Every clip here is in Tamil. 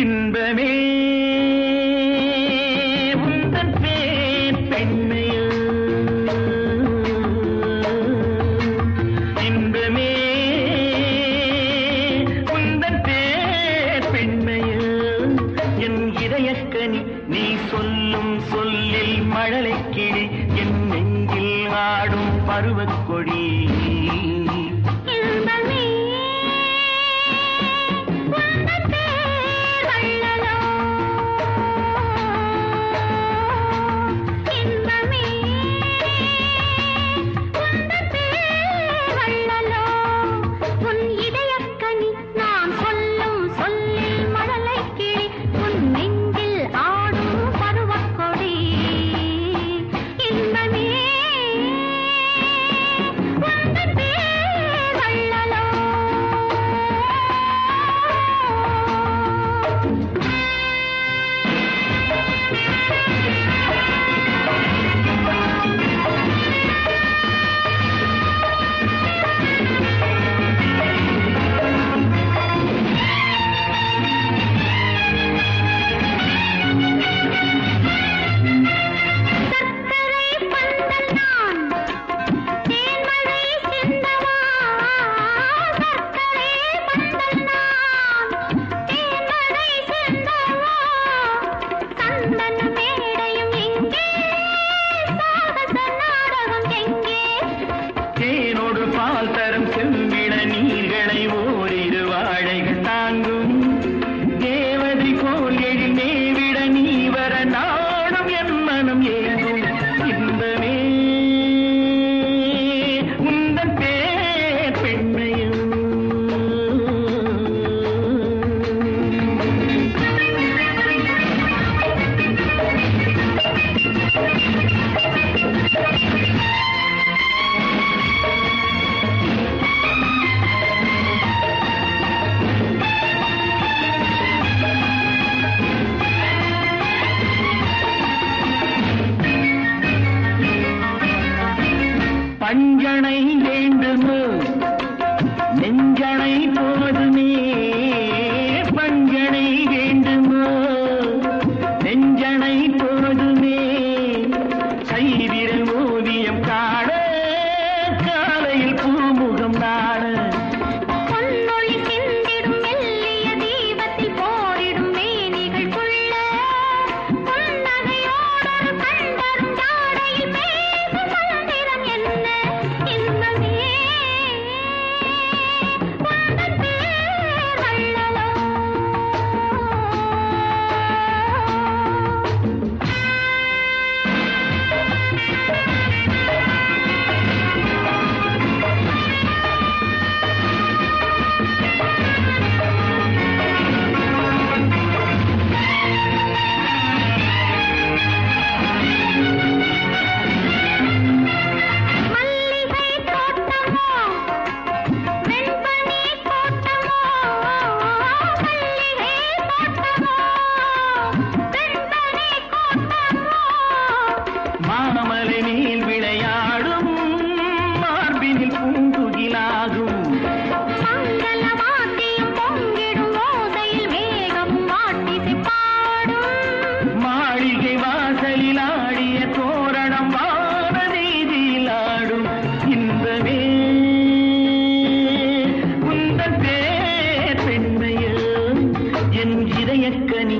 இன்பமே நீ சொல்லும் சொல்லில் மழலை கிளி என் நெஞ்சில் ஆடும் பருவக்கொடி. வஞ்சனை வேண்டுமோ?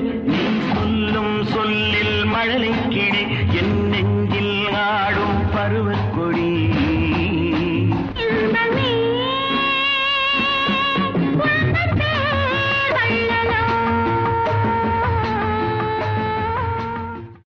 நீ சொல்லும் சொல்லில் மழலை கிளி என் நெஞ்சில் ஆடும் பருவக்கொடி